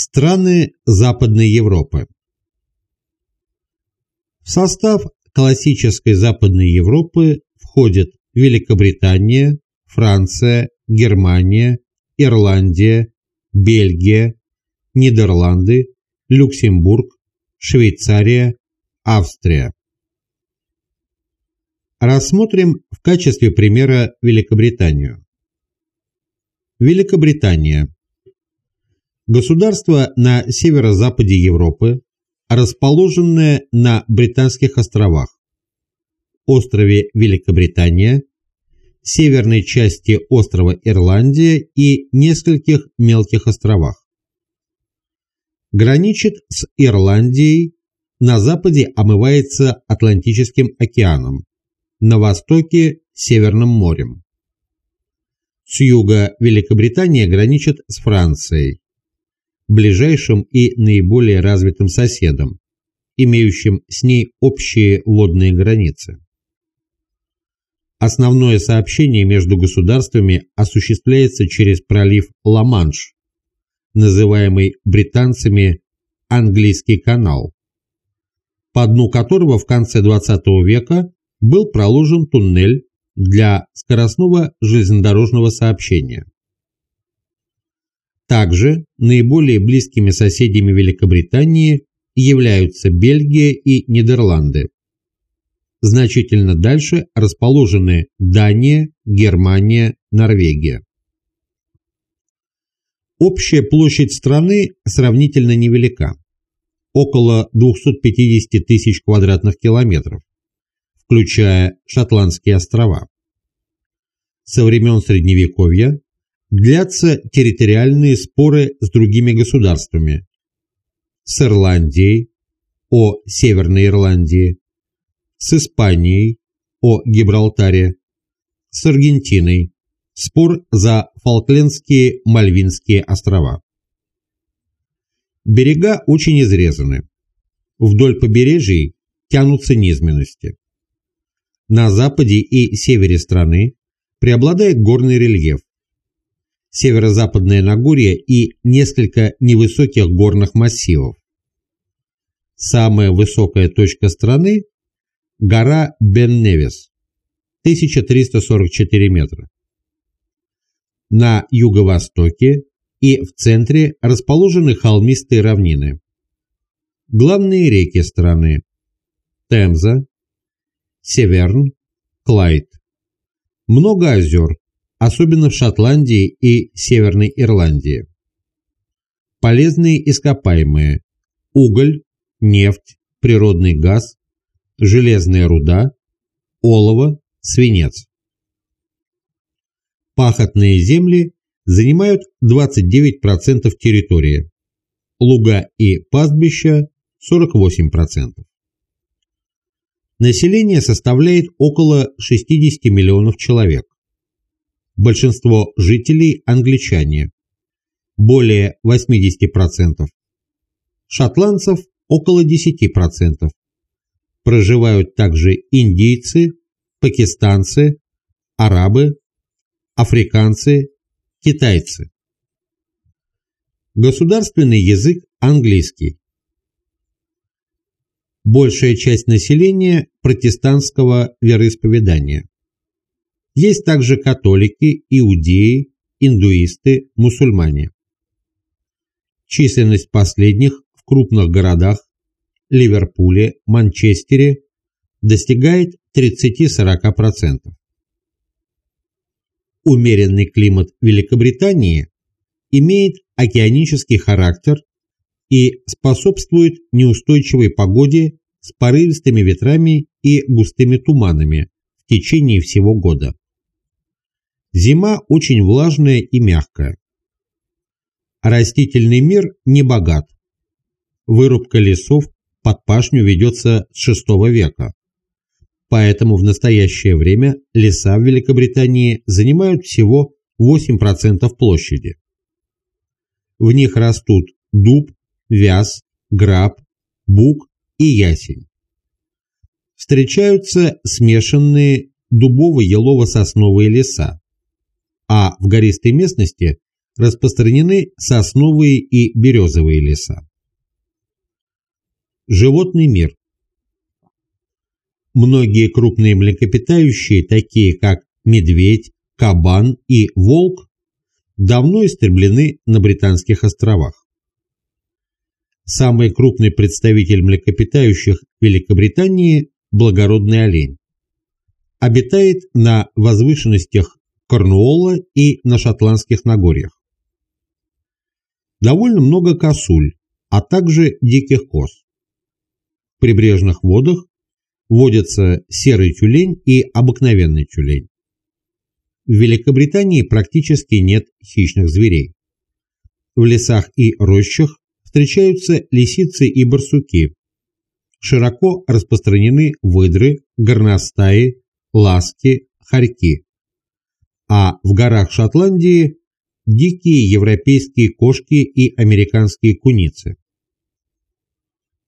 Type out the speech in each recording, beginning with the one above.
Страны Западной Европы В состав классической Западной Европы входят Великобритания, Франция, Германия, Ирландия, Бельгия, Нидерланды, Люксембург, Швейцария, Австрия. Рассмотрим в качестве примера Великобританию. Великобритания. Государство на северо-западе Европы, расположенное на Британских островах, острове Великобритания, северной части острова Ирландия и нескольких мелких островах. Граничит с Ирландией, на западе омывается Атлантическим океаном, на востоке – Северным морем. С юга Великобритания граничит с Францией, ближайшим и наиболее развитым соседом, имеющим с ней общие водные границы. Основное сообщение между государствами осуществляется через пролив Ла-Манш, называемый британцами Английский канал, по дну которого в конце XX века был проложен туннель для скоростного железнодорожного сообщения. Также наиболее близкими соседями Великобритании являются Бельгия и Нидерланды. Значительно дальше расположены Дания, Германия, Норвегия. Общая площадь страны сравнительно невелика – около 250 тысяч квадратных километров включая Шотландские острова. Со времен Средневековья длятся территориальные споры с другими государствами, с Ирландией, о Северной Ирландии, с Испанией, о Гибралтаре, с Аргентиной, спор за Фолклендские Мальвинские острова. Берега очень изрезаны. Вдоль побережий тянутся низменности. На западе и севере страны преобладает горный рельеф. Северо-западное Нагорье и несколько невысоких горных массивов. Самая высокая точка страны – гора Бен-Невис, 1344 метра. На юго-востоке и в центре расположены холмистые равнины. Главные реки страны – Темза, Северн, Клайд. Много озер, особенно в Шотландии и Северной Ирландии. Полезные ископаемые – уголь, нефть, природный газ, железная руда, олово, свинец. Пахотные земли занимают 29% территории, луга и пастбища – 48%. Население составляет около 60 миллионов человек. Большинство жителей – англичане, более 80%. Шотландцев – около 10%. Проживают также индийцы, пакистанцы, арабы, африканцы, китайцы. Государственный язык английский большая часть населения протестантского вероисповедания. Есть также католики, иудеи, индуисты, мусульмане. Численность последних в крупных городах Ливерпуле, Манчестере достигает 30-40%. Умеренный климат Великобритании имеет океанический характер и способствует неустойчивой погоде с порывистыми ветрами и густыми туманами в течение всего года. Зима очень влажная и мягкая. Растительный мир не богат. Вырубка лесов под пашню ведется с VI века. Поэтому в настоящее время леса в Великобритании занимают всего 8% площади. В них растут дуб, вяз, граб, бук и ясень. Встречаются смешанные дубово-елово-сосновые леса, а в гористой местности распространены сосновые и березовые леса. Животный мир. Многие крупные млекопитающие, такие как медведь, кабан и волк, давно истреблены на Британских островах. Самый крупный представитель млекопитающих Великобритании – благородный олень. Обитает на возвышенностях Корнуолла и на Шотландских Нагорьях. Довольно много косуль, а также диких коз. В прибрежных водах водятся серый тюлень и обыкновенный тюлень. В Великобритании практически нет хищных зверей. В лесах и рощах встречаются лисицы и барсуки. Широко распространены выдры, горностаи, ласки, хорьки. А в горах Шотландии дикие европейские кошки и американские куницы.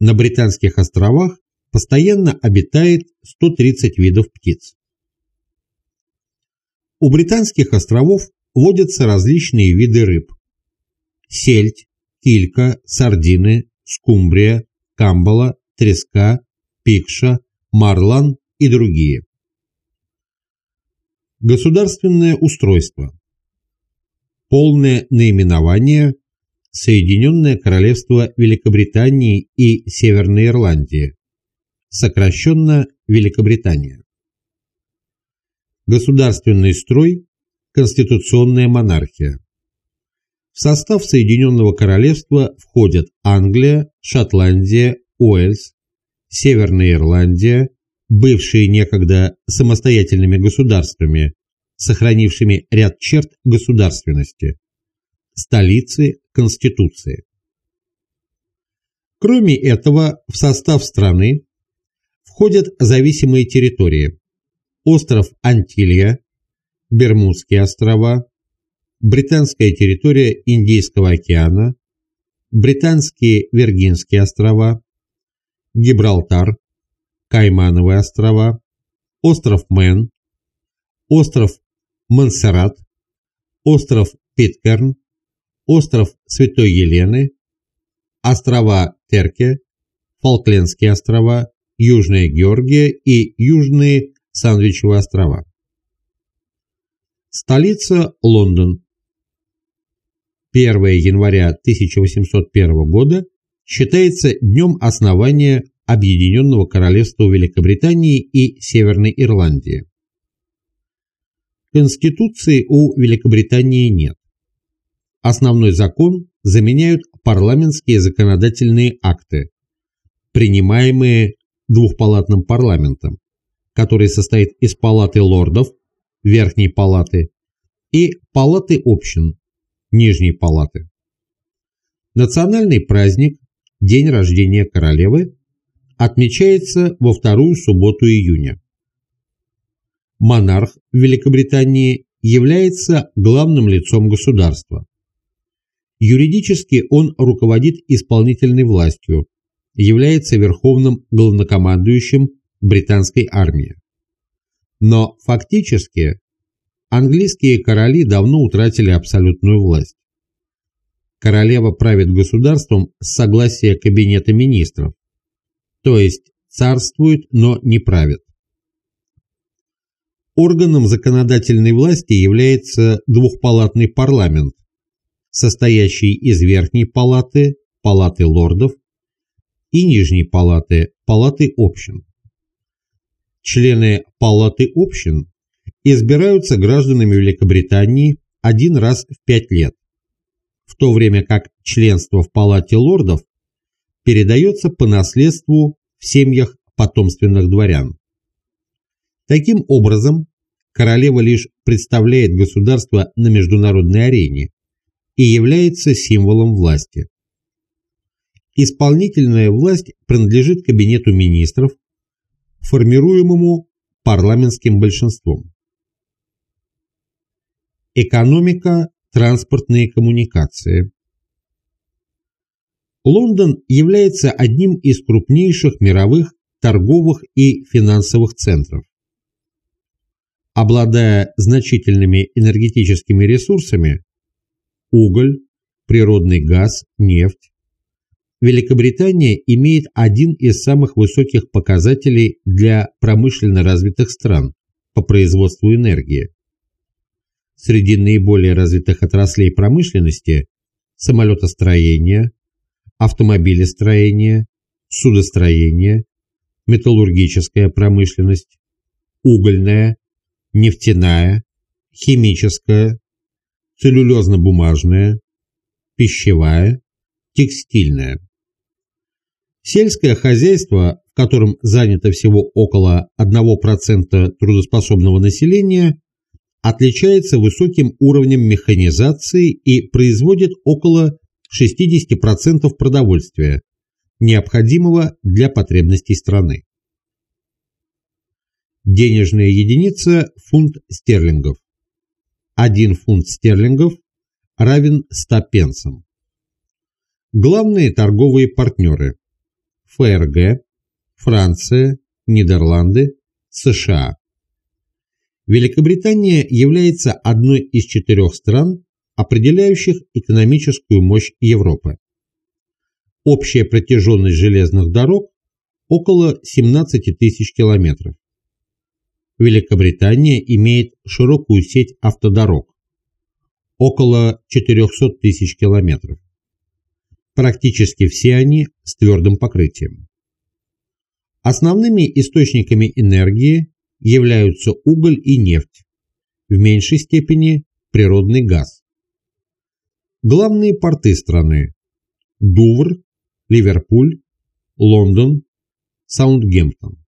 На Британских островах постоянно обитает 130 видов птиц. У Британских островов водятся различные виды рыб. Сельдь, килька, сардины, скумбрия, камбала, треска, пикша, марлан и другие. Государственное устройство. Полное наименование Соединенное Королевство Великобритании и Северной Ирландии, сокращенно Великобритания. Государственный строй – конституционная монархия. В состав Соединенного Королевства входят Англия, Шотландия, Уэльс, Северная Ирландия, бывшие некогда самостоятельными государствами, сохранившими ряд черт государственности, столицы Конституции. Кроме этого, в состав страны входят зависимые территории – остров Антилья, Бермудские острова, британская территория Индийского океана, британские Виргинские острова, Гибралтар, Каймановые острова, остров Мэн, остров Монсеррат, остров Питкерн, остров Святой Елены, острова Терке, Фолклендские острова, Южная Георгия и Южные Сандвичевые острова. Столица – Лондон. 1 января 1801 года считается днем основания Объединенного Королевства Великобритании и Северной Ирландии. Конституции у Великобритании нет. Основной закон заменяют парламентские законодательные акты, принимаемые двухпалатным парламентом, который состоит из палаты лордов, верхней палаты, и палаты общин, нижней палаты. Национальный праздник, день рождения королевы, отмечается во вторую субботу июня. Монарх Великобритании является главным лицом государства. Юридически он руководит исполнительной властью, является верховным главнокомандующим британской армии. Но фактически английские короли давно утратили абсолютную власть. Королева правит государством с согласия Кабинета министров, то есть царствует, но не правит. Органом законодательной власти является двухпалатный парламент, состоящий из верхней палаты, палаты лордов, и нижней палаты, палаты общин. Члены палаты общин избираются гражданами Великобритании один раз в пять лет, в то время как членство в палате лордов передается по наследству в семьях потомственных дворян. Таким образом, королева лишь представляет государство на международной арене и является символом власти. Исполнительная власть принадлежит кабинету министров, формируемому парламентским большинством. Экономика, транспортные коммуникации. Лондон является одним из крупнейших мировых торговых и финансовых центров. Обладая значительными энергетическими ресурсами, уголь, природный газ, нефть. Великобритания имеет один из самых высоких показателей для промышленно развитых стран по производству энергии. Среди наиболее развитых отраслей промышленности – самолетостроение, автомобилестроение, судостроение, металлургическая промышленность, угольная, нефтяная, химическая, целлюлезно-бумажная, пищевая, текстильная. Сельское хозяйство, в котором занято всего около 1% трудоспособного населения, отличается высоким уровнем механизации и производит около 60% продовольствия, необходимого для потребностей страны. Денежная единица – фунт стерлингов. Один фунт стерлингов равен 100 пенсам. Главные торговые партнеры – ФРГ, Франция, Нидерланды, США. Великобритания является одной из четырех стран, определяющих экономическую мощь Европы. Общая протяженность железных дорог – около 17 тысяч километров. Великобритания имеет широкую сеть автодорог – около 400 тысяч километров. Практически все они с твердым покрытием. Основными источниками энергии являются уголь и нефть, в меньшей степени природный газ. Главные порты страны – Дувр, Ливерпуль, Лондон, Саундгемптон.